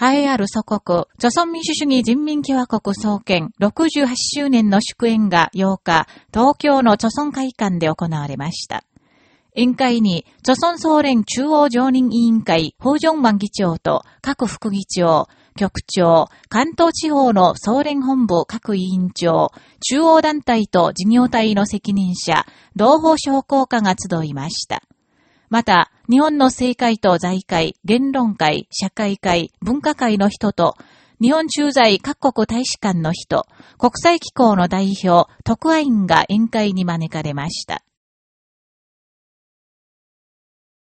栄えある祖国、朝鮮民主主義人民共和国創建68周年の祝宴が8日、東京の朝鮮会館で行われました。委員会に、朝鮮総連中央常任委員会、法正万議長と各副議長、局長、関東地方の総連本部各委員長、中央団体と事業体の責任者、同胞商工家が集いました。また、日本の政界と財界、言論界、社会界、文化界の人と、日本駐在各国大使館の人、国際機構の代表、特派員が宴会に招かれました。